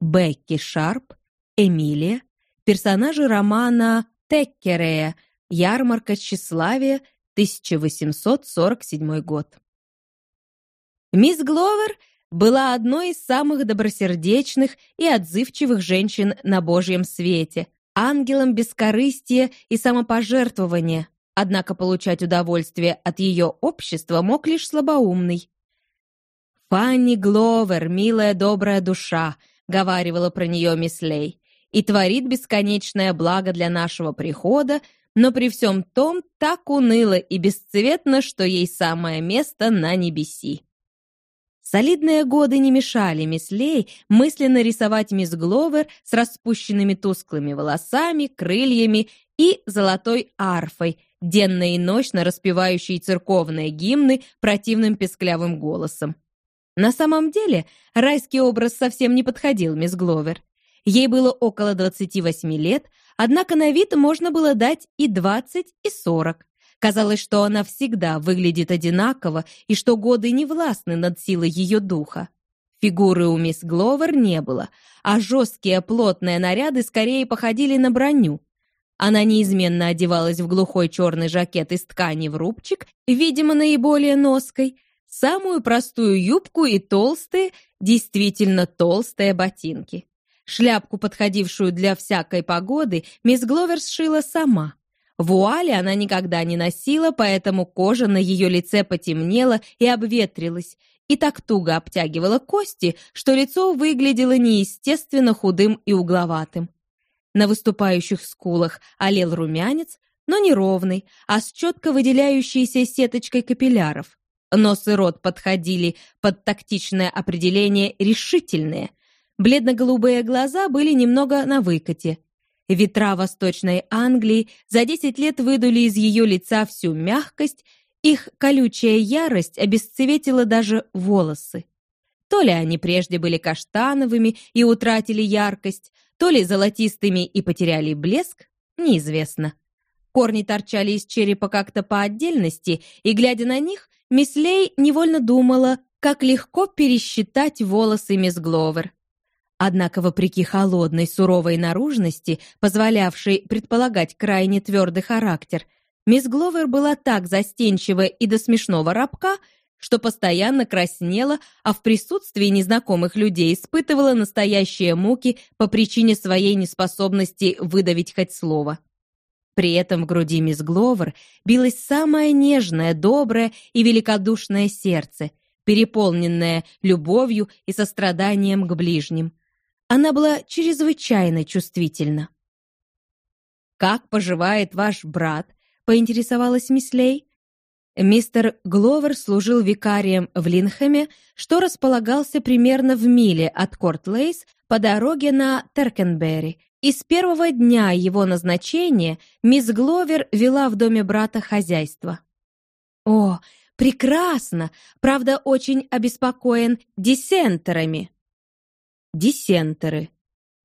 Бекки Шарп, Эмилия, персонажи романа Теккерея «Ярмарка тщеславия», 1847 год. Мисс Гловер была одной из самых добросердечных и отзывчивых женщин на Божьем свете, ангелом бескорыстия и самопожертвования, однако получать удовольствие от ее общества мог лишь слабоумный. «Фанни Гловер, милая добрая душа», — говаривала про нее мисс Лей, «и творит бесконечное благо для нашего прихода, но при всем том так уныло и бесцветно, что ей самое место на небеси». Солидные годы не мешали мисс Лей мысленно рисовать мисс Гловер с распущенными тусклыми волосами, крыльями и золотой арфой, денно и ночно распевающей церковные гимны противным песклявым голосом. На самом деле, райский образ совсем не подходил мисс Гловер. Ей было около 28 лет, однако на вид можно было дать и 20, и 40. Казалось, что она всегда выглядит одинаково и что годы не властны над силой ее духа. Фигуры у мисс Гловер не было, а жесткие плотные наряды скорее походили на броню. Она неизменно одевалась в глухой черный жакет из ткани в рубчик, видимо, наиболее ноской, самую простую юбку и толстые, действительно толстые ботинки. Шляпку, подходившую для всякой погоды, мисс Гловер сшила сама. Вуали она никогда не носила, поэтому кожа на ее лице потемнела и обветрилась, и так туго обтягивала кости, что лицо выглядело неестественно худым и угловатым. На выступающих скулах олел румянец, но не ровный, а с четко выделяющейся сеточкой капилляров. Нос и рот подходили под тактичное определение «решительные». Бледно-голубые глаза были немного на выкате. Ветра Восточной Англии за 10 лет выдули из ее лица всю мягкость, их колючая ярость обесцветила даже волосы. То ли они прежде были каштановыми и утратили яркость, то ли золотистыми и потеряли блеск, неизвестно. Корни торчали из черепа как-то по отдельности, и, глядя на них, мисс Лей невольно думала, как легко пересчитать волосы мисс Гловер. Однако, вопреки холодной, суровой наружности, позволявшей предполагать крайне твердый характер, мисс Гловер была так застенчива и до смешного рабка, что постоянно краснела, а в присутствии незнакомых людей испытывала настоящие муки по причине своей неспособности выдавить хоть слово. При этом в груди мисс Гловер билось самое нежное, доброе и великодушное сердце, переполненное любовью и состраданием к ближним. Она была чрезвычайно чувствительна. «Как поживает ваш брат?» — поинтересовалась мисс Лей. Мистер Гловер служил викарием в Линхэме, что располагался примерно в миле от Корт-Лейс по дороге на Теркенберри, и с первого дня его назначения мисс Гловер вела в доме брата хозяйство. «О, прекрасно! Правда, очень обеспокоен диссентерами», диссентеры,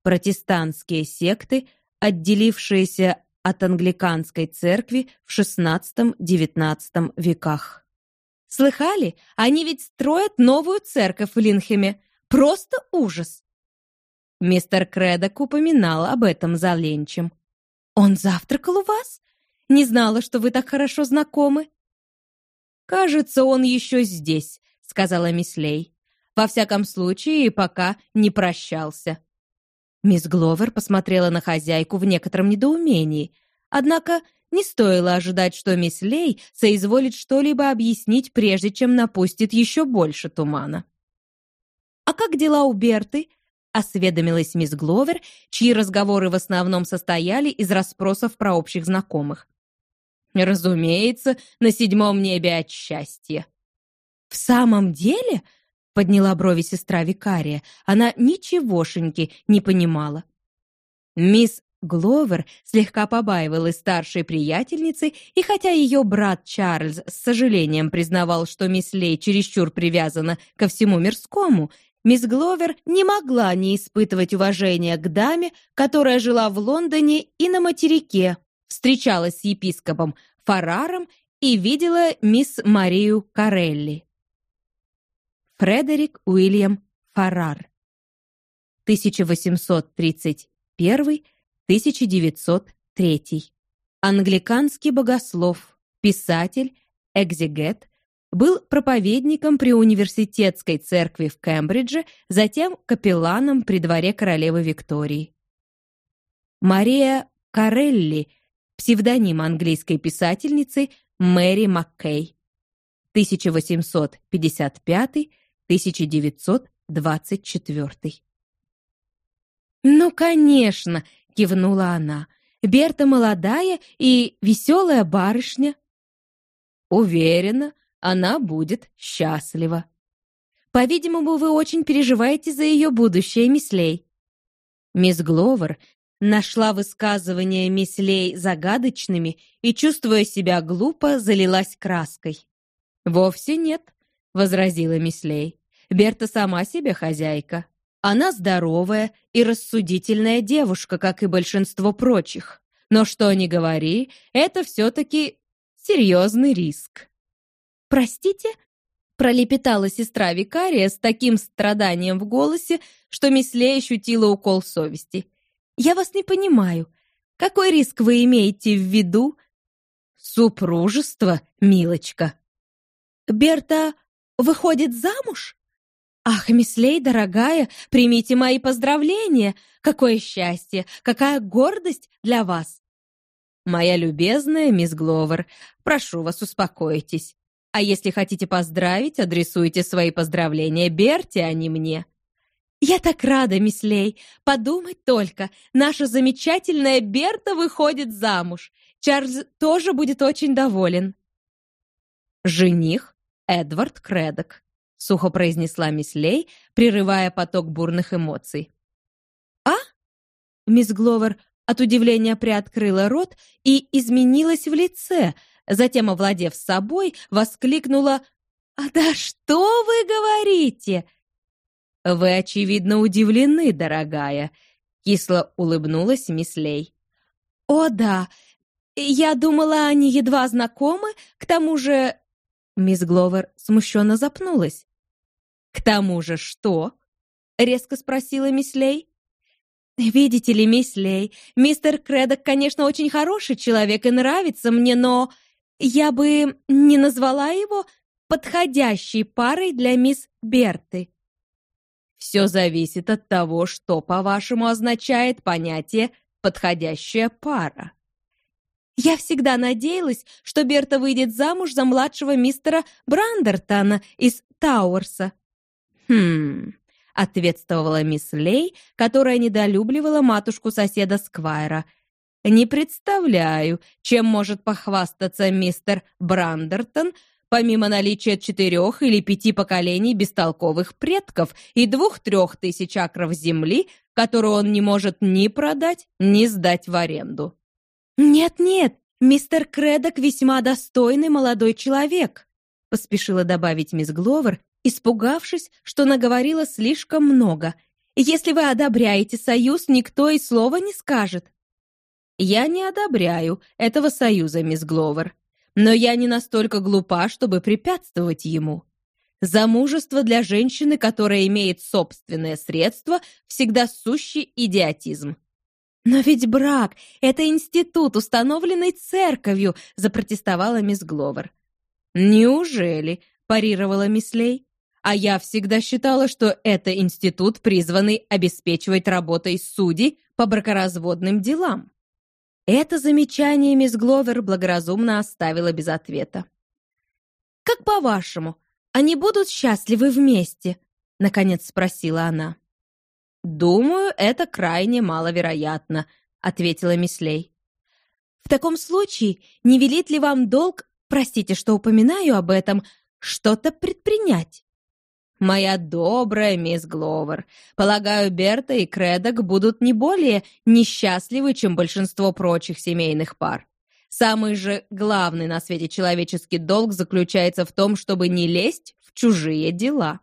протестантские секты, отделившиеся от англиканской церкви в XVI-XIX веках. Слыхали? Они ведь строят новую церковь в Линхеме. Просто ужас. Мистер Кредок упоминал об этом за ленчем. Он завтракал у вас? Не знала, что вы так хорошо знакомы. Кажется, он еще здесь, сказала мисс Лей. Во всяком случае, пока не прощался. Мисс Гловер посмотрела на хозяйку в некотором недоумении. Однако не стоило ожидать, что мисс Лей соизволит что-либо объяснить, прежде чем напустит еще больше тумана. «А как дела у Берты?» — осведомилась мисс Гловер, чьи разговоры в основном состояли из расспросов про общих знакомых. «Разумеется, на седьмом небе от счастья». «В самом деле?» Подняла брови сестра викария. Она ничегошеньки не понимала. Мисс Гловер слегка побаивалась старшей приятельницы, и хотя ее брат Чарльз с сожалением признавал, что мисс Лей чересчур привязана ко всему мирскому, мисс Гловер не могла не испытывать уважения к даме, которая жила в Лондоне и на материке, встречалась с епископом Фараром и видела мисс Марию Карелли. Фредерик Уильям Фаррар. 1831-1903. Англиканский богослов, писатель, экзегет, был проповедником при университетской церкви в Кембридже, затем капелланом при дворе королевы Виктории. Мария Карелли, псевдоним английской писательницы Мэри Маккей, 1855-1924. «Ну, конечно!» — кивнула она. «Берта молодая и веселая барышня». «Уверена, она будет счастлива». «По-видимому, вы очень переживаете за ее будущее, мисс Лей». Мисс Гловер нашла высказывания мисс Лей загадочными и, чувствуя себя глупо, залилась краской. «Вовсе нет», — возразила мисс Лей. «Берта сама себе хозяйка. Она здоровая и рассудительная девушка, как и большинство прочих. Но что ни говори, это все-таки серьезный риск. «Простите?» — пролепетала сестра викария с таким страданием в голосе, что Мисле ощутила укол совести. «Я вас не понимаю. Какой риск вы имеете в виду?» «Супружество, милочка». «Берта выходит замуж?» «Ах, мислей, дорогая, примите мои поздравления! Какое счастье, какая гордость для вас!» «Моя любезная мисс Гловер, прошу вас, успокойтесь. А если хотите поздравить, адресуйте свои поздравления Берти, а не мне». «Я так рада, мислей! Подумать только, наша замечательная Берта выходит замуж. Чарльз тоже будет очень доволен». Жених Эдвард Кредок сухо произнесла мисс Лей, прерывая поток бурных эмоций. «А?» Мисс Гловер от удивления приоткрыла рот и изменилась в лице, затем, овладев собой, воскликнула «А да что вы говорите?» «Вы, очевидно, удивлены, дорогая», — кисло улыбнулась мисс Лей. «О, да, я думала, они едва знакомы, к тому же...» Мисс Гловер смущенно запнулась. «К тому же что?» — резко спросила мисс Лей. «Видите ли, мисс Лей, мистер Кредок, конечно, очень хороший человек и нравится мне, но я бы не назвала его подходящей парой для мисс Берты». «Все зависит от того, что, по-вашему, означает понятие «подходящая пара». Я всегда надеялась, что Берта выйдет замуж за младшего мистера Брандертона из Тауэрса. «Хм...» — ответствовала мисс Лей, которая недолюбливала матушку соседа Сквайра. «Не представляю, чем может похвастаться мистер Брандертон, помимо наличия четырех или пяти поколений бестолковых предков и двух-трех тысяч акров земли, которую он не может ни продать, ни сдать в аренду». «Нет-нет, мистер Кредок весьма достойный молодой человек», поспешила добавить мисс Гловер, испугавшись, что наговорила слишком много. «Если вы одобряете союз, никто и слова не скажет». «Я не одобряю этого союза, мисс Гловер, но я не настолько глупа, чтобы препятствовать ему. Замужество для женщины, которая имеет собственное средство, всегда сущий идиотизм». «Но ведь брак — это институт, установленный церковью», — запротестовала мисс Гловер. «Неужели?» — парировала мисс Лей. А я всегда считала, что это институт, призванный обеспечивать работой судей по бракоразводным делам. Это замечание мисс Гловер благоразумно оставила без ответа. «Как по-вашему, они будут счастливы вместе?» — наконец спросила она. «Думаю, это крайне маловероятно», — ответила Мислей. «В таком случае, не велит ли вам долг, простите, что упоминаю об этом, что-то предпринять?» «Моя добрая мисс Гловер, полагаю, Берта и Кредок будут не более несчастливы, чем большинство прочих семейных пар. Самый же главный на свете человеческий долг заключается в том, чтобы не лезть в чужие дела».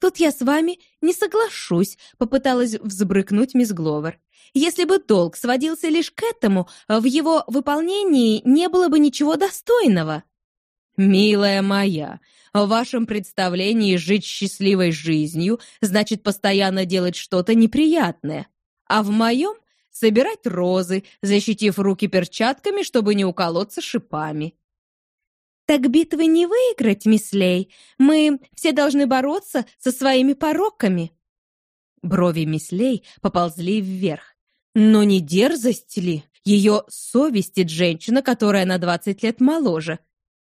«Тут я с вами не соглашусь», — попыталась взбрыкнуть мисс Гловер. «Если бы долг сводился лишь к этому, в его выполнении не было бы ничего достойного». «Милая моя, в вашем представлении жить счастливой жизнью значит постоянно делать что-то неприятное, а в моем — собирать розы, защитив руки перчатками, чтобы не уколоться шипами». «Так битвы не выиграть, мислей. Мы все должны бороться со своими пороками». Брови мислей поползли вверх. Но не дерзость ли? Ее совестит женщина, которая на двадцать лет моложе.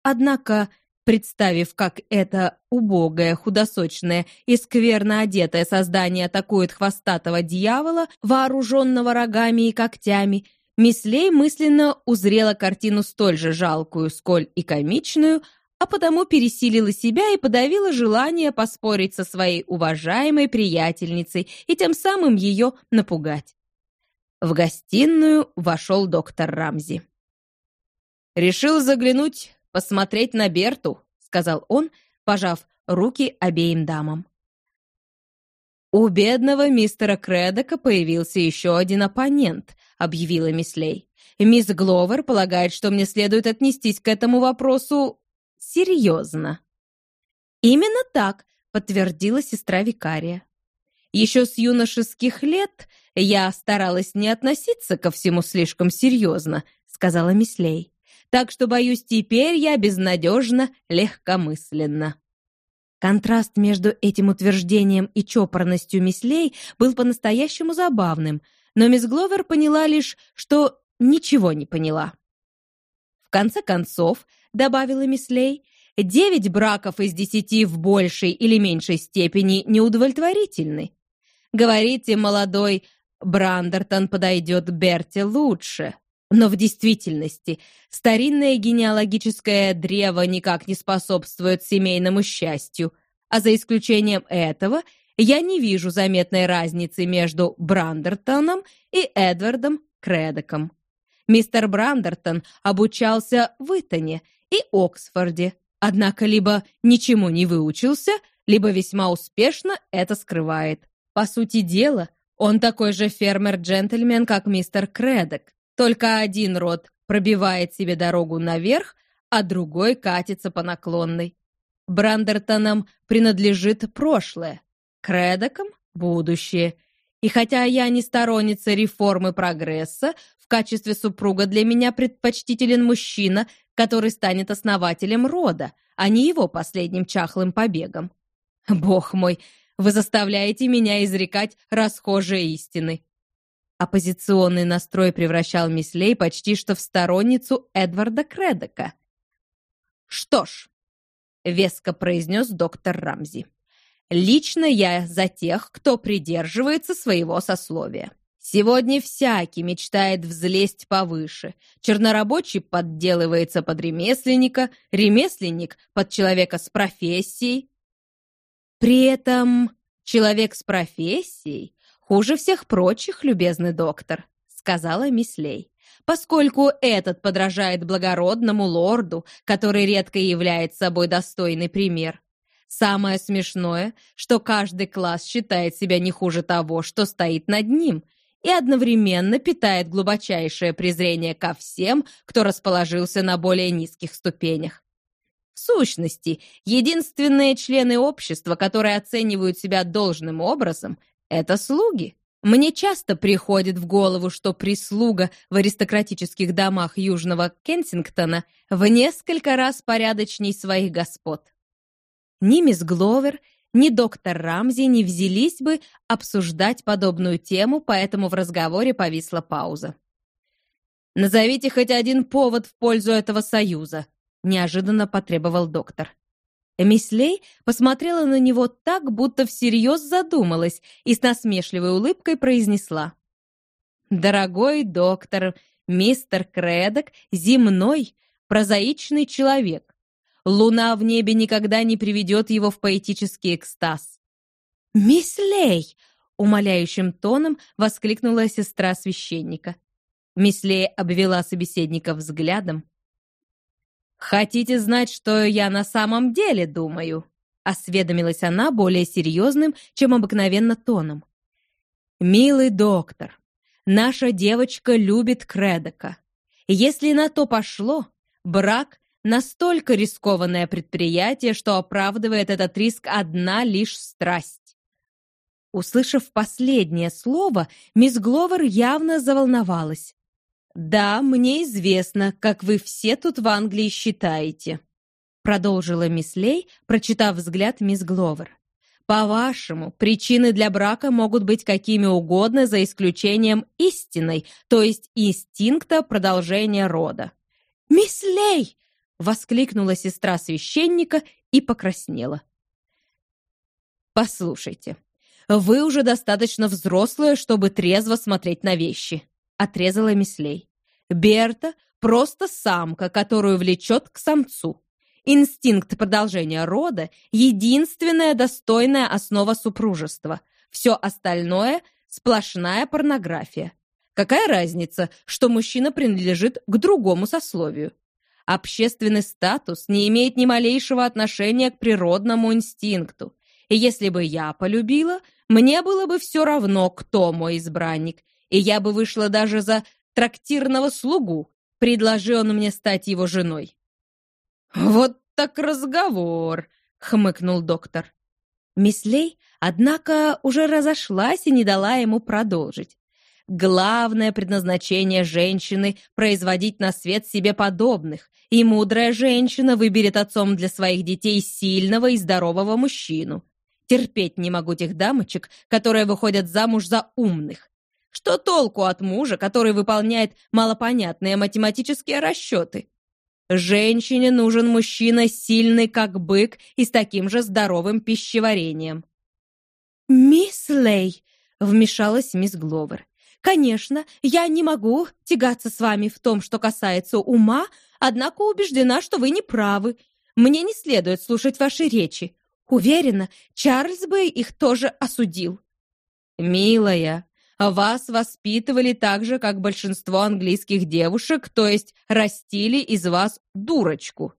Однако, представив, как это убогое, худосочное и скверно одетое создание атакует хвостатого дьявола, вооруженного рогами и когтями, Мислей мысленно узрела картину столь же жалкую, сколь и комичную, а потому пересилила себя и подавила желание поспорить со своей уважаемой приятельницей и тем самым ее напугать. В гостиную вошел доктор Рамзи. «Решил заглянуть, посмотреть на Берту», — сказал он, пожав руки обеим дамам. «У бедного мистера Кредока появился еще один оппонент», — объявила Мислей. «Мисс Гловер полагает, что мне следует отнестись к этому вопросу серьезно». «Именно так», — подтвердила сестра викария. Еще с юношеских лет я старалась не относиться ко всему слишком серьезно, сказала Мислей. Так что, боюсь, теперь я безнадежно легкомысленно. Контраст между этим утверждением и чопорностью Мислей был по-настоящему забавным, но мисс Гловер поняла лишь, что ничего не поняла. В конце концов, добавила Мислей, девять браков из десяти в большей или меньшей степени неудовлетворительны. Говорите, молодой Брандертон подойдет Берте лучше. Но в действительности старинное генеалогическое древо никак не способствует семейному счастью, а за исключением этого я не вижу заметной разницы между Брандертоном и Эдвардом Кредоком. Мистер Брандертон обучался в Итоне и Оксфорде, однако либо ничему не выучился, либо весьма успешно это скрывает. По сути дела, он такой же фермер-джентльмен, как мистер Кредок. Только один род пробивает себе дорогу наверх, а другой катится по наклонной. Брандертонам принадлежит прошлое, Кредокам — будущее. И хотя я не сторонница реформы прогресса, в качестве супруга для меня предпочтителен мужчина, который станет основателем рода, а не его последним чахлым побегом. Бог мой, вы заставляете меня изрекать расхожие истины». Оппозиционный настрой превращал Мислей почти что в сторонницу Эдварда Кредока. «Что ж», — веско произнес доктор Рамзи, «лично я за тех, кто придерживается своего сословия. Сегодня всякий мечтает взлезть повыше. Чернорабочий подделывается под ремесленника, ремесленник — под человека с профессией, при этом человек с профессией хуже всех прочих, любезный доктор, сказала Мислей, поскольку этот подражает благородному лорду, который редко является собой достойный пример. Самое смешное, что каждый класс считает себя не хуже того, что стоит над ним, и одновременно питает глубочайшее презрение ко всем, кто расположился на более низких ступенях. В сущности, единственные члены общества, которые оценивают себя должным образом, это слуги. Мне часто приходит в голову, что прислуга в аристократических домах Южного Кенсингтона в несколько раз порядочней своих господ. Ни мисс Гловер, ни доктор Рамзи не взялись бы обсуждать подобную тему, поэтому в разговоре повисла пауза. «Назовите хоть один повод в пользу этого союза», — неожиданно потребовал доктор. Мислей посмотрела на него так, будто всерьез задумалась и с насмешливой улыбкой произнесла. «Дорогой доктор, мистер Кредок — земной, прозаичный человек. Луна в небе никогда не приведет его в поэтический экстаз». «Мислей!» — умоляющим тоном воскликнула сестра священника. Мислей обвела собеседника взглядом, «Хотите знать, что я на самом деле думаю?» Осведомилась она более серьезным, чем обыкновенно тоном. «Милый доктор, наша девочка любит Кредока. Если на то пошло, брак настолько рискованное предприятие, что оправдывает этот риск одна лишь страсть. Услышав последнее слово, мисс Гловер явно заволновалась. «Да, мне известно, как вы все тут в Англии считаете», продолжила мисс Лей, прочитав взгляд мисс Гловер. По-вашему, причины для брака могут быть какими угодно, за исключением истинной, то есть инстинкта продолжения рода. «Мисс Лей!» — воскликнула сестра священника и покраснела. «Послушайте, вы уже достаточно взрослая, чтобы трезво смотреть на вещи», — отрезала мисс Лей. «Берта — просто самка, которую влечет к самцу. Инстинкт продолжения рода — единственная достойная основа супружества. Все остальное — сплошная порнография. Какая разница, что мужчина принадлежит к другому сословию? Общественный статус не имеет ни малейшего отношения к природному инстинкту. И если бы я полюбила, мне было бы все равно, кто мой избранник, и я бы вышла даже за трактирного слугу, предложи он мне стать его женой. «Вот так разговор!» — хмыкнул доктор. Мисс Лей, однако, уже разошлась и не дала ему продолжить. Главное предназначение женщины — производить на свет себе подобных, и мудрая женщина выберет отцом для своих детей сильного и здорового мужчину. Терпеть не могу тех дамочек, которые выходят замуж за умных. Что толку от мужа, который выполняет малопонятные математические расчеты? Женщине нужен мужчина сильный, как бык, и с таким же здоровым пищеварением. «Мисс Лей», — вмешалась мисс Гловер, «конечно, я не могу тягаться с вами в том, что касается ума, однако убеждена, что вы не правы. Мне не следует слушать ваши речи. Уверена, Чарльз бы их тоже осудил». «Милая, вас воспитывали так же, как большинство английских девушек, то есть растили из вас дурочку».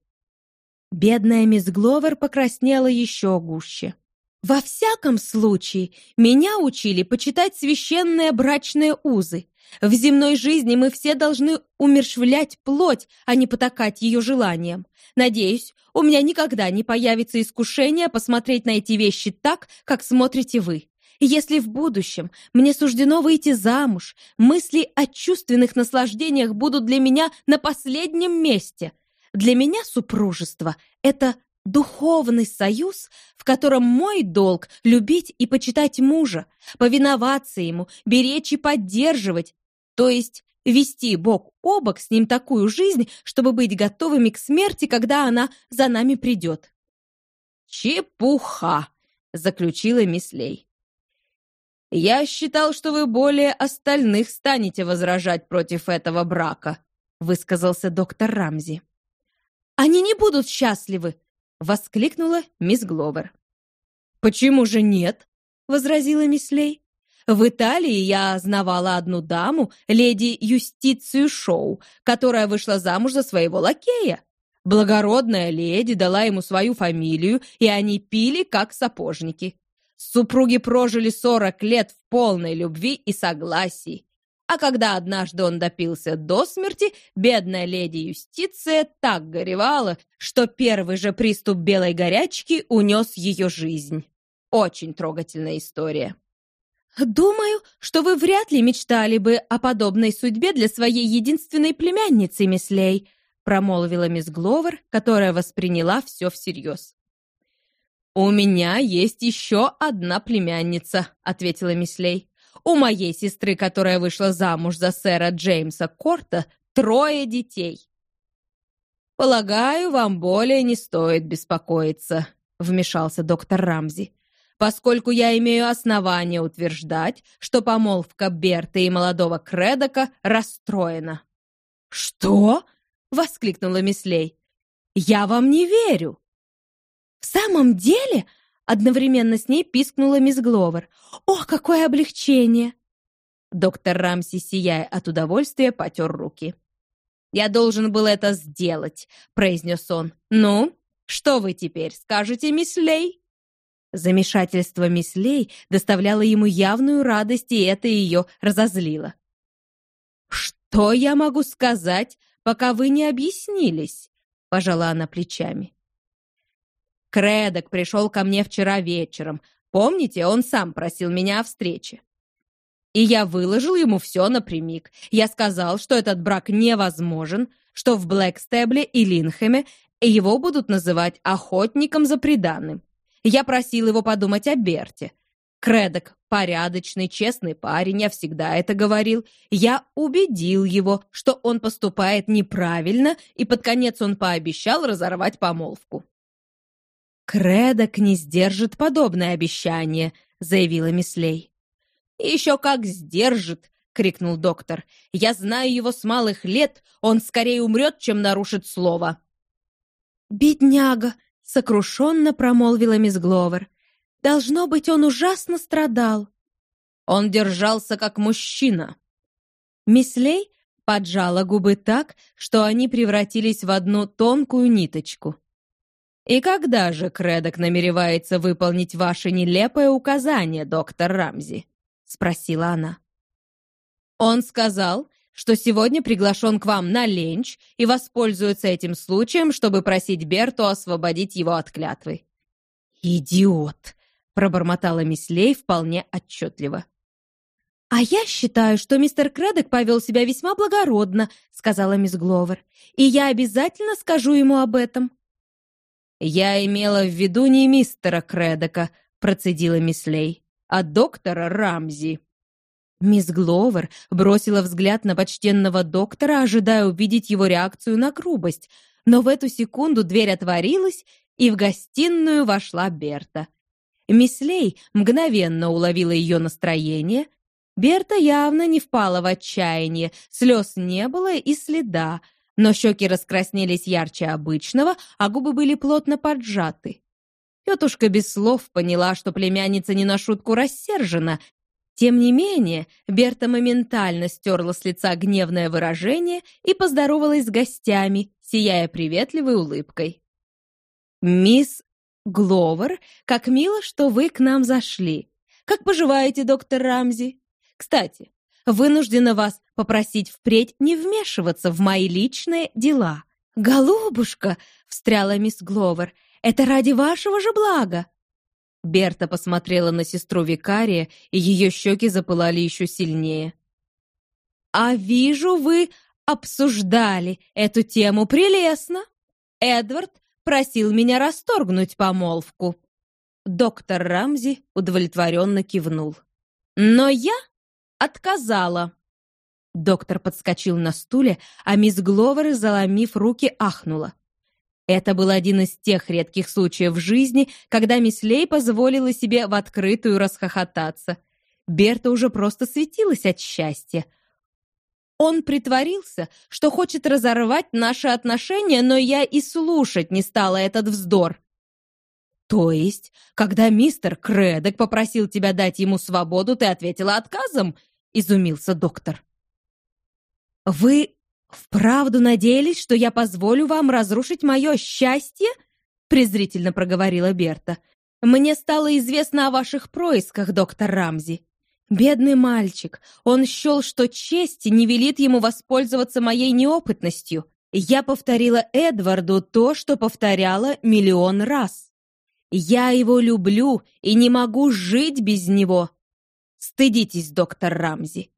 Бедная мисс Гловер покраснела еще гуще. «Во всяком случае, меня учили почитать священные брачные узы. В земной жизни мы все должны умершвлять плоть, а не потакать ее желаниям. Надеюсь, у меня никогда не появится искушение посмотреть на эти вещи так, как смотрите вы. Если в будущем мне суждено выйти замуж, мысли о чувственных наслаждениях будут для меня на последнем месте. Для меня супружество — это духовный союз, в котором мой долг — любить и почитать мужа, повиноваться ему, беречь и поддерживать, то есть вести бок о бок с ним такую жизнь, чтобы быть готовыми к смерти, когда она за нами придет. «Чепуха!» — заключила мисс Лей. «Я считал, что вы более остальных станете возражать против этого брака», высказался доктор Рамзи. «Они не будут счастливы!» — воскликнула мисс Гловер. «Почему же нет?» — возразила мисс Лей. «В Италии я знавала одну даму, леди Юстицию Шоу, которая вышла замуж за своего лакея. Благородная леди дала ему свою фамилию, и они пили, как сапожники. Супруги прожили сорок лет в полной любви и согласии. А когда однажды он допился до смерти, бедная леди Юстиция так горевала, что первый же приступ белой горячки унес ее жизнь. Очень трогательная история. «Думаю, что вы вряд ли мечтали бы о подобной судьбе для своей единственной племянницы, мисс Лей», промолвила мисс Гловер, которая восприняла все всерьез. «У меня есть еще одна племянница», — ответила Мислей. «У моей сестры, которая вышла замуж за сэра Джеймса Корта, трое детей». «Полагаю, вам более не стоит беспокоиться», — вмешался доктор Рамзи, «поскольку я имею основание утверждать, что помолвка Берта и молодого Кредока расстроена». «Что?» — воскликнула Мислей. «Я вам не верю». «В самом деле?» — одновременно с ней пискнула мисс Гловер. «Ох, какое облегчение!» Доктор Рамси, сияя от удовольствия, потер руки. «Я должен был это сделать», — произнес он. «Ну, что вы теперь скажете, мисс Лей?» Замешательство мисс Лей доставляло ему явную радость, и это ее разозлило. «Что я могу сказать, пока вы не объяснились?» пожала она плечами. Кредок пришел ко мне вчера вечером. Помните, он сам просил меня о встрече. И я выложил ему все напрямик. Я сказал, что этот брак невозможен, что в Блэкстебле и Линхэме его будут называть охотником за преданным. Я просил его подумать о Берте. Кредок — порядочный, честный парень, я всегда это говорил. Я убедил его, что он поступает неправильно, и под конец он пообещал разорвать помолвку. «Кредок не сдержит подобное обещание», — заявила Мислей. «Еще как сдержит!» — крикнул доктор. «Я знаю его с малых лет, он скорее умрет, чем нарушит слово». «Бедняга!» — сокрушенно промолвила мисс Гловер. «Должно быть, он ужасно страдал». Он держался как мужчина. Мислей поджала губы так, что они превратились в одну тонкую ниточку. «И когда же Кредок намеревается выполнить ваше нелепое указание, доктор Рамзи?» — спросила она. «Он сказал, что сегодня приглашен к вам на ленч и воспользуется этим случаем, чтобы просить Берту освободить его от клятвы». «Идиот!» — пробормотала мисс Лей вполне отчетливо. «А я считаю, что мистер Кредок повел себя весьма благородно», — сказала мисс Гловер. «И я обязательно скажу ему об этом». «Я имела в виду не мистера Кредока», — процедила мисс Лей, «а доктора Рамзи». Мисс Гловер бросила взгляд на почтенного доктора, ожидая увидеть его реакцию на грубость, но в эту секунду дверь отворилась, и в гостиную вошла Берта. Мисс Лей мгновенно уловила ее настроение. Берта явно не впала в отчаяние, слез не было и следа, но щеки раскраснелись ярче обычного, а губы были плотно поджаты. Тетушка без слов поняла, что племянница не на шутку рассержена, тем не менее, Берта моментально стерла с лица гневное выражение и поздоровалась с гостями, сияя приветливой улыбкой. «Мисс Гловер, как мило, что вы к нам зашли. Как поживаете, доктор Рамзи? Кстати, вынуждена вас попросить впредь не вмешиваться в мои личные дела». «Голубушка!» — встряла мисс Гловер. «Это ради вашего же блага!» Берта посмотрела на сестру викария, и ее щеки запылали еще сильнее. «А вижу, вы обсуждали эту тему прелестно. Эдвард просил меня расторгнуть помолвку». Доктор Рамзи удовлетворенно кивнул. «Но я отказала». Доктор подскочил на стуле, а мисс Гловер, заломив руки, ахнула. Это был один из тех редких случаев в жизни, когда мисс Лей позволила себе в открытую расхохотаться. Берта уже просто светилась от счастья. Он притворился, что хочет разорвать наши отношения, но я и слушать не стала этот вздор. То есть, когда мистер Кредок попросил тебя дать ему свободу, ты ответила отказом? Изумился доктор. Вы «Вправду надеялись, что я позволю вам разрушить мое счастье?» презрительно проговорила Берта. «Мне стало известно о ваших происках, доктор Рамзи. Бедный мальчик, он счел, что честь не велит ему воспользоваться моей неопытностью. Я повторила Эдварду то, что повторяла миллион раз. Я его люблю и не могу жить без него. Стыдитесь, доктор Рамзи.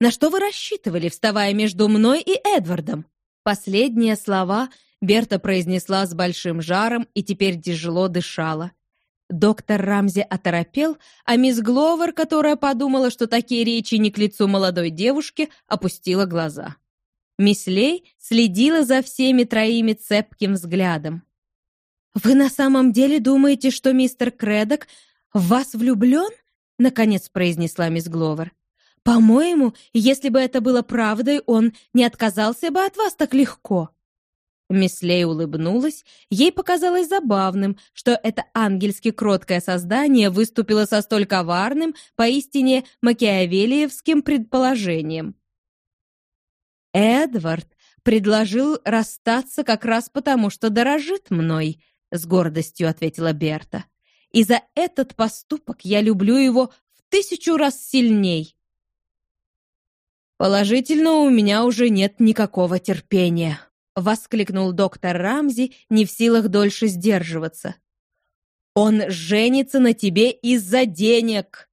На что вы рассчитывали, вставая между мной и Эдвардом?» Последние слова Берта произнесла с большим жаром и теперь тяжело дышала. Доктор Рамзи оторопел, а мисс Гловер, которая подумала, что такие речи не к лицу молодой девушки, опустила глаза. Мисс Лей следила за всеми троими цепким взглядом. «Вы на самом деле думаете, что мистер Кредок в вас влюблен?» — наконец произнесла мисс Гловер. По-моему, если бы это было правдой, он не отказался бы от вас так легко». Мисс Лей улыбнулась. Ей показалось забавным, что это ангельски кроткое создание выступило со столь коварным, поистине макиавелиевским предположением. «Эдвард предложил расстаться как раз потому, что дорожит мной», — с гордостью ответила Берта. «И за этот поступок я люблю его в тысячу раз сильней». «Положительно, у меня уже нет никакого терпения», — воскликнул доктор Рамзи, не в силах дольше сдерживаться. «Он женится на тебе из-за денег!»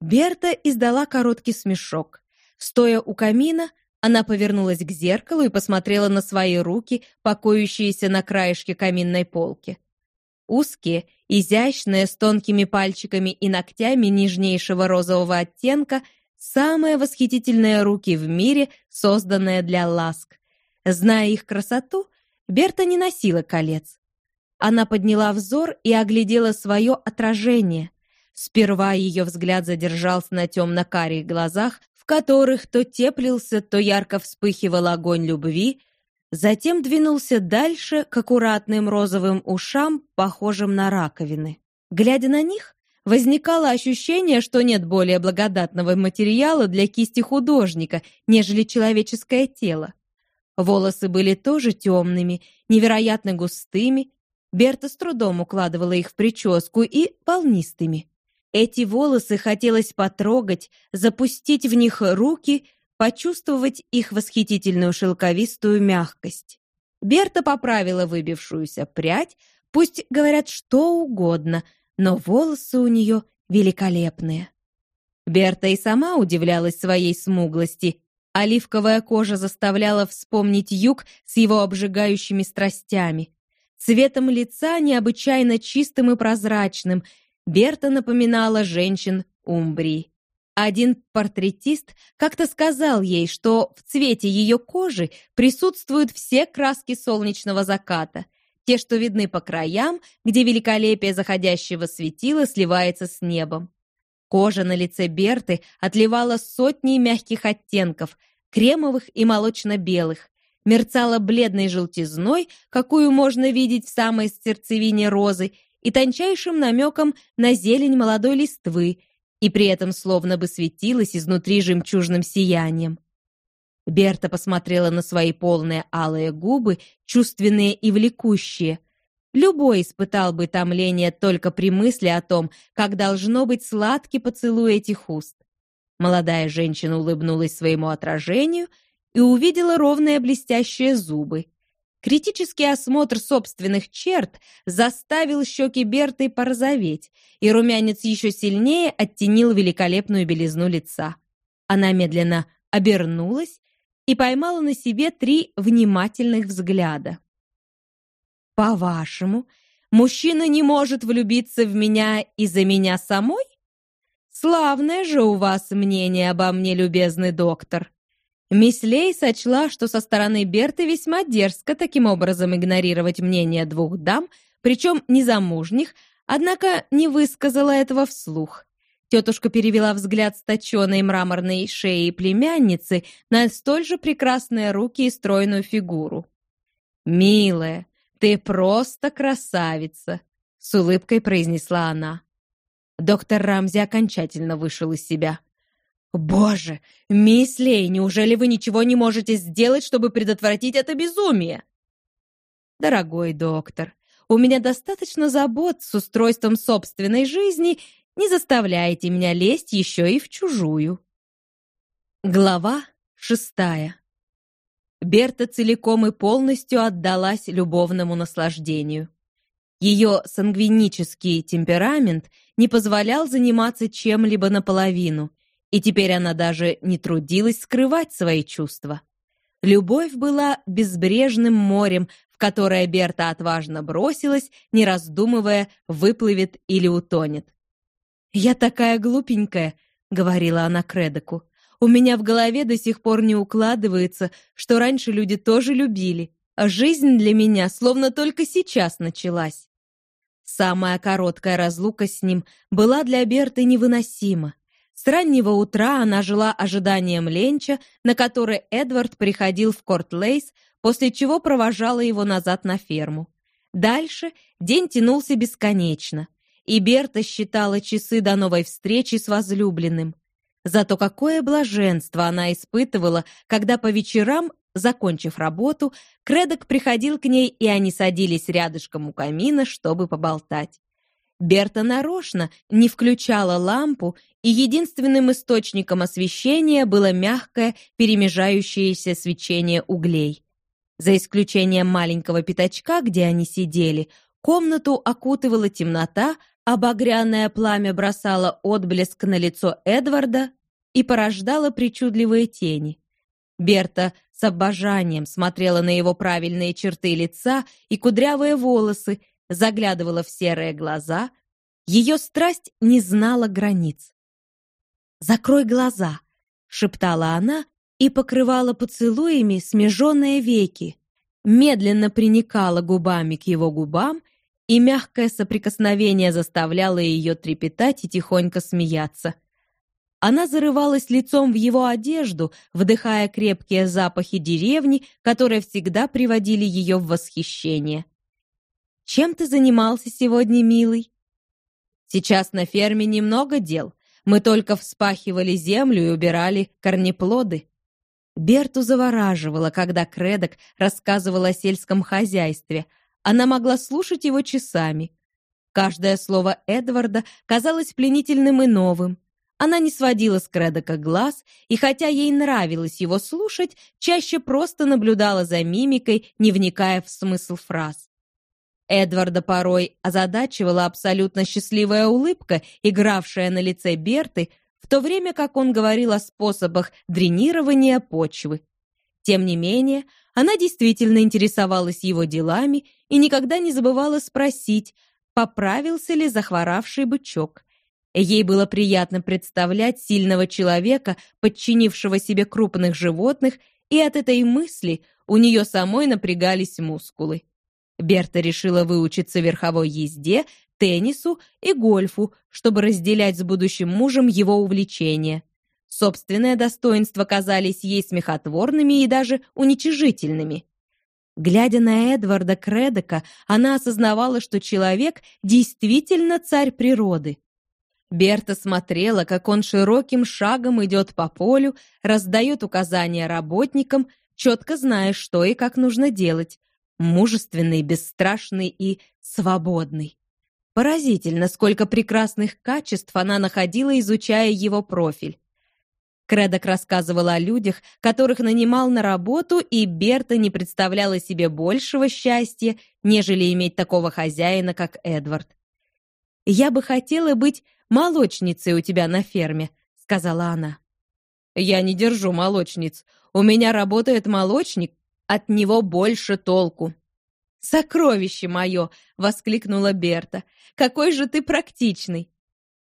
Берта издала короткий смешок. Стоя у камина, она повернулась к зеркалу и посмотрела на свои руки, покоящиеся на краешке каминной полки. Узкие, изящные, с тонкими пальчиками и ногтями нежнейшего розового оттенка, самые восхитительные руки в мире, созданные для ласк. Зная их красоту, Берта не носила колец. Она подняла взор и оглядела свое отражение. Сперва ее взгляд задержался на темно-карих глазах, в которых то теплился, то ярко вспыхивал огонь любви, затем двинулся дальше к аккуратным розовым ушам, похожим на раковины. Глядя на них, возникало ощущение, что нет более благодатного материала для кисти художника, нежели человеческое тело. Волосы были тоже темными, невероятно густыми, Берта с трудом укладывала их в прическу и волнистыми. Эти волосы хотелось потрогать, запустить в них руки, почувствовать их восхитительную шелковистую мягкость. Берта поправила выбившуюся прядь, пусть говорят что угодно, но волосы у нее великолепные. Берта и сама удивлялась своей смуглости. Оливковая кожа заставляла вспомнить юг с его обжигающими страстями. Цветом лица необычайно чистым и прозрачным, Берта напоминала женщин Умбрии. Один портретист как-то сказал ей, что в цвете ее кожи присутствуют все краски солнечного заката, те, что видны по краям, где великолепие заходящего светила сливается с небом. Кожа на лице Берты отливала сотней мягких оттенков, кремовых и молочно-белых, мерцала бледной желтизной, какую можно видеть в самой сердцевине розы, и тончайшим намеком на зелень молодой листвы, и при этом словно бы светилась изнутри жемчужным сиянием. Берта посмотрела на свои полные алые губы, чувственные и влекущие. Любой испытал бы томление только при мысли о том, как должно быть сладкий поцелуй этих уст. Молодая женщина улыбнулась своему отражению и увидела ровные блестящие зубы. Критический осмотр собственных черт заставил щеки Берты порозоветь, и румянец еще сильнее оттенил великолепную белизну лица. Она медленно обернулась и поймала на себе три внимательных взгляда. «По-вашему, мужчина не может влюбиться в меня из-за меня самой? Славное же у вас мнение обо мне, любезный доктор!» Мисс Лей сочла, что со стороны Берты весьма дерзко таким образом игнорировать мнение двух дам, причем незамужних, однако не высказала этого вслух. Тетушка перевела взгляд с точенной мраморной шеи племянницы на столь же прекрасные руки и стройную фигуру. «Милая, ты просто красавица!» — с улыбкой произнесла она. Доктор Рамзи окончательно вышел из себя. «Боже, мисс Лей, неужели вы ничего не можете сделать, чтобы предотвратить это безумие?» «Дорогой доктор, у меня достаточно забот с устройством собственной жизни, не заставляйте меня лезть еще и в чужую». Глава шестая. Берта целиком и полностью отдалась любовному наслаждению. Ее сангвинический темперамент не позволял заниматься чем-либо наполовину, и теперь она даже не трудилась скрывать свои чувства. Любовь была безбрежным морем, в которое Берта отважно бросилась, не раздумывая, выплывет или утонет. «Я такая глупенькая», — говорила она Кредоку. «У меня в голове до сих пор не укладывается, что раньше люди тоже любили, а жизнь для меня словно только сейчас началась». Самая короткая разлука с ним была для Берты невыносима. С раннего утра она жила ожиданием ленча, на который Эдвард приходил в Корт-Лейс, после чего провожала его назад на ферму. Дальше день тянулся бесконечно, и Берта считала часы до новой встречи с возлюбленным. Зато какое блаженство она испытывала, когда по вечерам, закончив работу, Кредок приходил к ней, и они садились рядышком у камина, чтобы поболтать. Берта нарочно не включала лампу, и единственным источником освещения было мягкое, перемежающееся свечение углей. За исключением маленького пятачка, где они сидели, комнату окутывала темнота, а багряное пламя бросало отблеск на лицо Эдварда и порождало причудливые тени. Берта с обожанием смотрела на его правильные черты лица и кудрявые волосы, заглядывала в серые глаза. Ее страсть не знала границ. «Закрой глаза», — шептала она и покрывала поцелуями смеженные веки, медленно приникала губами к его губам, и мягкое соприкосновение заставляло ее трепетать и тихонько смеяться. Она зарывалась лицом в его одежду, вдыхая крепкие запахи деревни, которые всегда приводили ее в восхищение. «Чем ты занимался сегодня, милый?» «Сейчас на ферме немного дел. Мы только вспахивали землю и убирали корнеплоды». Берту завораживало, когда Кредок рассказывал о сельском хозяйстве. Она могла слушать его часами. Каждое слово Эдварда казалось пленительным и новым. Она не сводила с Кредока глаз, и хотя ей нравилось его слушать, чаще просто наблюдала за мимикой, не вникая в смысл фраз. Эдварда порой озадачивала абсолютно счастливая улыбка, игравшая на лице Берты, в то время как он говорил о способах дренирования почвы. Тем не менее, она действительно интересовалась его делами и никогда не забывала спросить, поправился ли захворавший бычок. Ей было приятно представлять сильного человека, подчинившего себе крупных животных, и от этой мысли у нее самой напрягались мускулы. Берта решила выучиться верховой езде, теннису и гольфу, чтобы разделять с будущим мужем его увлечения. Собственные достоинства казались ей смехотворными и даже уничижительными. Глядя на Эдварда Кредока, она осознавала, что человек действительно царь природы. Берта смотрела, как он широким шагом идет по полю, раздает указания работникам, четко зная, что и как нужно делать. Мужественный, бесстрашный и свободный. Поразительно, сколько прекрасных качеств она находила, изучая его профиль. Кредок рассказывал о людях, которых нанимал на работу, и Берта не представляла себе большего счастья, нежели иметь такого хозяина, как Эдвард. «Я бы хотела быть молочницей у тебя на ферме», — сказала она. «Я не держу молочниц. У меня работает молочник, от него больше толку». «Сокровище мое!» — воскликнула Берта. «Какой же ты практичный!»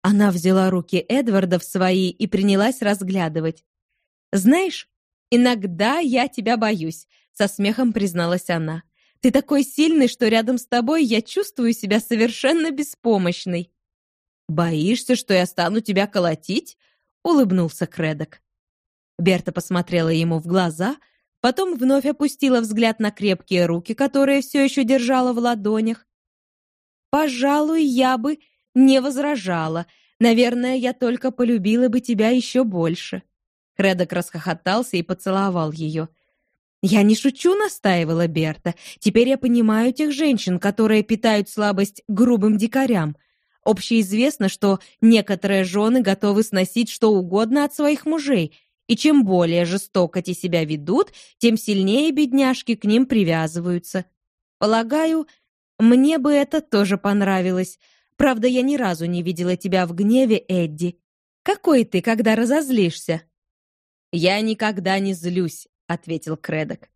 Она взяла руки Эдварда в свои и принялась разглядывать. «Знаешь, иногда я тебя боюсь», — со смехом призналась она. «Ты такой сильный, что рядом с тобой я чувствую себя совершенно беспомощной». «Боишься, что я стану тебя колотить?» — улыбнулся Кредок. Берта посмотрела ему в глаза, потом вновь опустила взгляд на крепкие руки, которые все еще держала в ладонях. «Пожалуй, я бы не возражала. Наверное, я только полюбила бы тебя еще больше». Кредок расхохотался и поцеловал ее. «Я не шучу», — настаивала Берта. «Теперь я понимаю тех женщин, которые питают слабость грубым дикарям. Общеизвестно, что некоторые жены готовы сносить что угодно от своих мужей, и чем более жестоко те себя ведут, тем сильнее бедняжки к ним привязываются. Полагаю, мне бы это тоже понравилось. Правда, я ни разу не видела тебя в гневе, Эдди. Какой ты, когда разозлишься?» «Я никогда не злюсь», — ответил Кредок.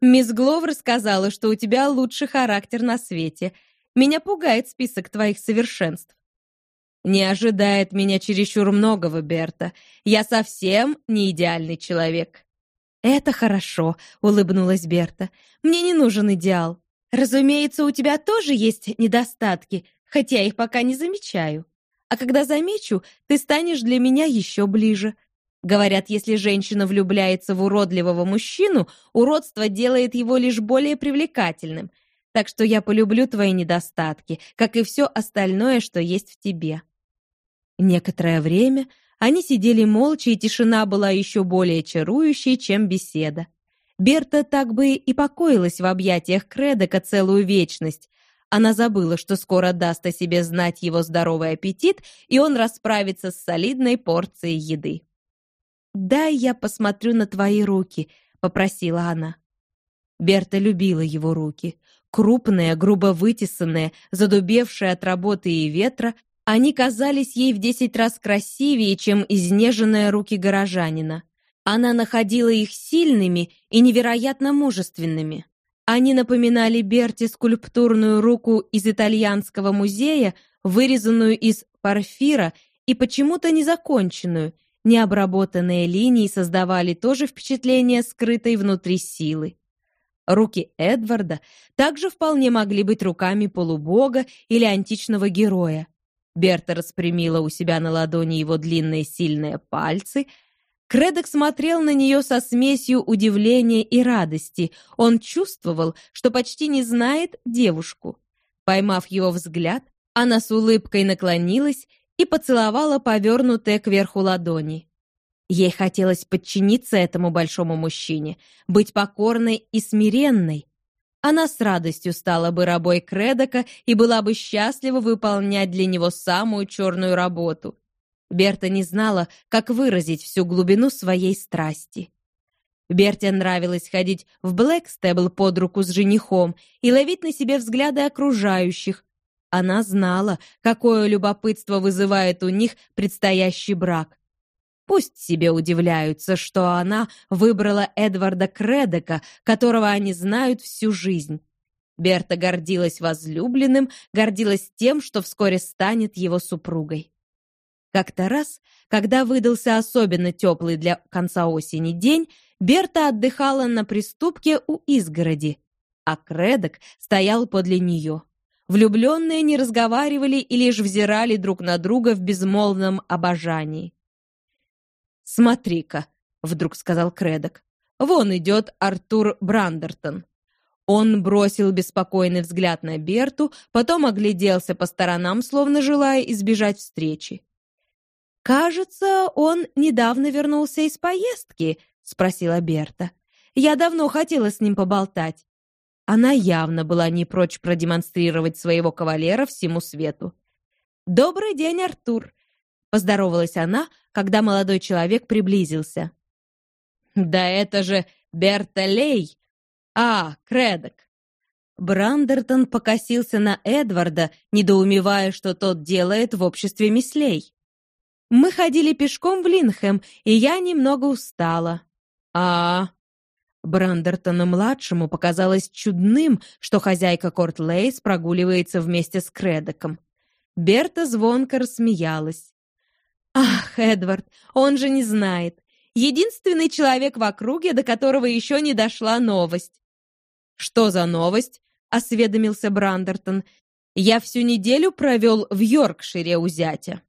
«Мисс Гловер сказала, что у тебя лучший характер на свете. Меня пугает список твоих совершенств. Не ожидает меня чересчур многого, Берта. Я совсем не идеальный человек. Это хорошо, улыбнулась Берта. Мне не нужен идеал. Разумеется, у тебя тоже есть недостатки, хотя их пока не замечаю. А когда замечу, ты станешь для меня еще ближе. Говорят, если женщина влюбляется в уродливого мужчину, уродство делает его лишь более привлекательным — так что я полюблю твои недостатки, как и все остальное, что есть в тебе». Некоторое время они сидели молча, и тишина была еще более чарующей, чем беседа. Берта так бы и покоилась в объятиях Кредека целую вечность. Она забыла, что скоро даст о себе знать его здоровый аппетит, и он расправится с солидной порцией еды. «Дай я посмотрю на твои руки», — попросила она. Берта любила его руки. Крупные, грубо вытесанные, задубевшие от работы и ветра, они казались ей в десять раз красивее, чем изнеженные руки горожанина. Она находила их сильными и невероятно мужественными. Они напоминали Берти скульптурную руку из итальянского музея, вырезанную из порфира и почему-то незаконченную. Необработанные линии создавали тоже впечатление скрытой внутри силы. Руки Эдварда также вполне могли быть руками полубога или античного героя. Берта распрямила у себя на ладони его длинные сильные пальцы — Кредок смотрел на нее со смесью удивления и радости. Он чувствовал, что почти не знает девушку. Поймав его взгляд, она с улыбкой наклонилась и поцеловала повернутые кверху ладони. Ей хотелось подчиниться этому большому мужчине, быть покорной и смиренной. Она с радостью стала бы рабой Кредока и была бы счастлива выполнять для него самую черную работу. Берта не знала, как выразить всю глубину своей страсти. Берте нравилось ходить в Блэкстебл под руку с женихом и ловить на себе взгляды окружающих. Она знала, какое любопытство вызывает у них предстоящий брак. Пусть себе удивляются, что она выбрала Эдварда Кредека, которого они знают всю жизнь. Берта гордилась возлюбленным, гордилась тем, что вскоре станет его супругой. Как-то раз, когда выдался особенно теплый для конца осени день, Берта отдыхала на приступке у изгороди, а Кредок стоял подле нее. Влюбленные не разговаривали и лишь взирали друг на друга в безмолвном обожании. «Смотри-ка», — вдруг сказал Кредок, — «вон идет Артур Брандертон». Он бросил беспокойный взгляд на Берту, потом огляделся по сторонам, словно желая избежать встречи. «Кажется, он недавно вернулся из поездки», — спросила Берта. «Я давно хотела с ним поболтать». Она явно была не прочь продемонстрировать своего кавалера всему свету. «Добрый день, Артур!» — поздоровалась она, когда молодой человек приблизился. «Да это же Берта Лей! А, Кредок!» Брандертон покосился на Эдварда, недоумевая, что тот делает в обществе мисс Лей. Мы ходили пешком в Линхэм, и я немного устала. А Брандертону-младшему показалось чудным, что хозяйка Корт Лейс прогуливается вместе с Кредоком. Берта звонко рассмеялась. «Ах, Эдвард, он же не знает. Единственный человек в округе, до которого еще не дошла новость». «Что за новость?» — осведомился Брандертон. «Я всю неделю провел в Йоркшире у зятя».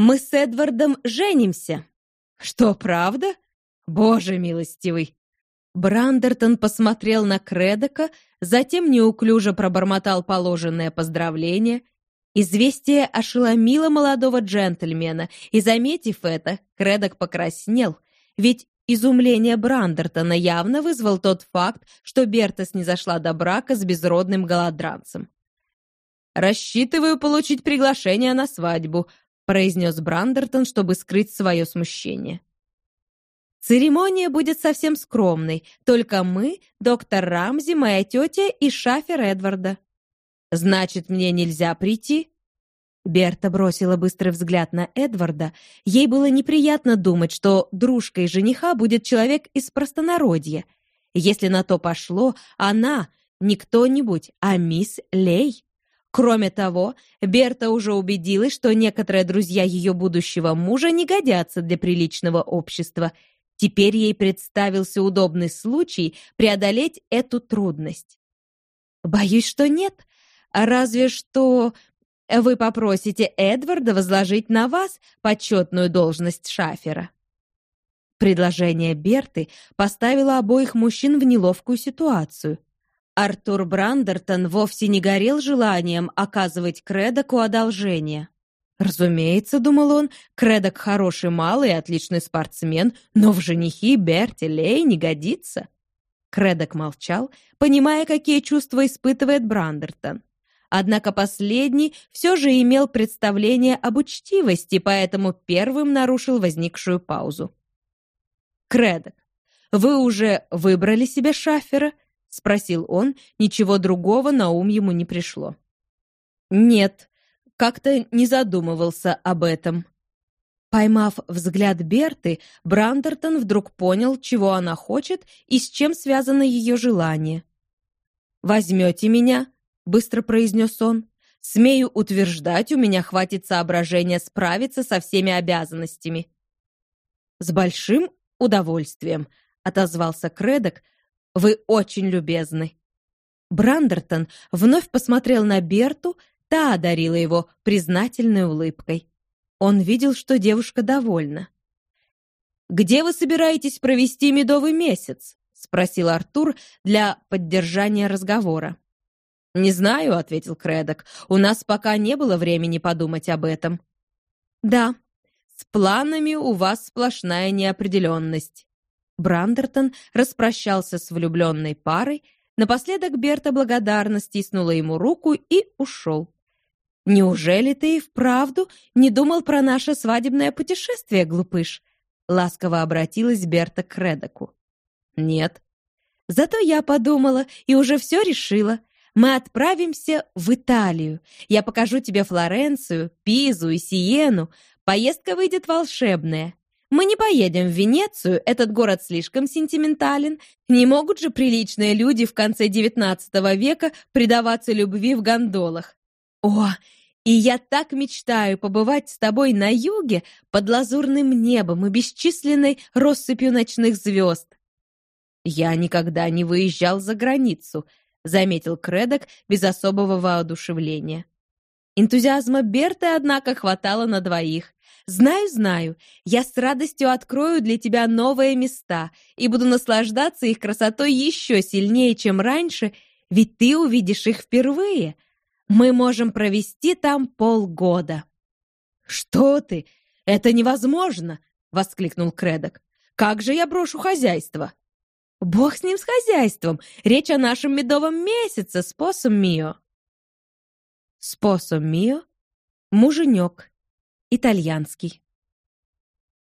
Мы с Эдвардом женимся. Что, правда? Боже милостивый. Брандертон посмотрел на Кредока, затем неуклюже пробормотал положенное поздравление. Известие ошеломило молодого джентльмена, и, заметив это, Кредок покраснел, ведь изумление Брандертона явно вызвал тот факт, что Бертас не зашла до брака с безродным голодранцем. «Рассчитываю получить приглашение на свадьбу», произнес Брандертон, чтобы скрыть свое смущение. Церемония будет совсем скромной, только мы, доктор Рамзи, моя тетя и шафер Эдварда. Значит, мне нельзя прийти? Берта бросила быстрый взгляд на Эдварда. Ей было неприятно думать, что дружкой жениха будет человек из простонародья. Если на то пошло, она не кто-нибудь, а мисс Лей. Кроме того, Берта уже убедилась, что некоторые друзья ее будущего мужа не годятся для приличного общества. Теперь ей представился удобный случай преодолеть эту трудность. «Боюсь, что нет. Разве что вы попросите Эдварда возложить на вас почетную должность шафера». Предложение Берты поставило обоих мужчин в неловкую ситуацию. Артур Брандертон вовсе не горел желанием оказывать Кредоку одолжение. Разумеется, думал он, Кредок хороший малый и отличный спортсмен, но в женихи Берти Лей не годится. Кредок молчал, понимая, какие чувства испытывает Брандертон. Однако последний все же имел представление об учтивости, поэтому первым нарушил возникшую паузу. «Кредок, вы уже выбрали себе шафера?» — спросил он, ничего другого на ум ему не пришло. «Нет, как-то не задумывался об этом». Поймав взгляд Берты, Брандертон вдруг понял, чего она хочет и с чем связано ее желание. «Возьмете меня?» — быстро произнес он. «Смею утверждать, у меня хватит соображения справиться со всеми обязанностями». «С большим удовольствием», — отозвался Кредок. «Вы очень любезны». Брандертон вновь посмотрел на Берту, та одарила его признательной улыбкой. Он видел, что девушка довольна. «Где вы собираетесь провести медовый месяц?» — спросил Артур для поддержания разговора. «Не знаю», — ответил Кредок. «У нас пока не было времени подумать об этом». «Да, с планами у вас сплошная неопределенность». Брандертон распрощался с влюбленной парой, напоследок Берта благодарно стиснула ему руку и ушел. «Неужели ты и вправду не думал про наше свадебное путешествие, глупыш?» Ласково обратилась Берта к Редоку. «Нет». «Зато я подумала и уже все решила. Мы отправимся в Италию. Я покажу тебе Флоренцию, Пизу и Сиену. Поездка выйдет волшебная. Мы не поедем в Венецию, этот город слишком сентиментален. Не могут же приличные люди в конце XIX века предаваться любви в гондолах. О, и я так мечтаю побывать с тобой на юге под лазурным небом и бесчисленной россыпью ночных звезд. Я никогда не выезжал за границу, заметил Кредок без особого воодушевления. Энтузиазма Берты, однако, хватало на двоих. «Знаю, знаю, я с радостью открою для тебя новые места и буду наслаждаться их красотой еще сильнее, чем раньше, ведь ты увидишь их впервые», мы можем провести там полгода». «Что ты? Это невозможно!» — воскликнул Кредок. «Как же я брошу хозяйство?» «Бог с ним, с хозяйством! Речь о нашем медовом месяце, способ мио!» Способ мио — муженек, итальянский.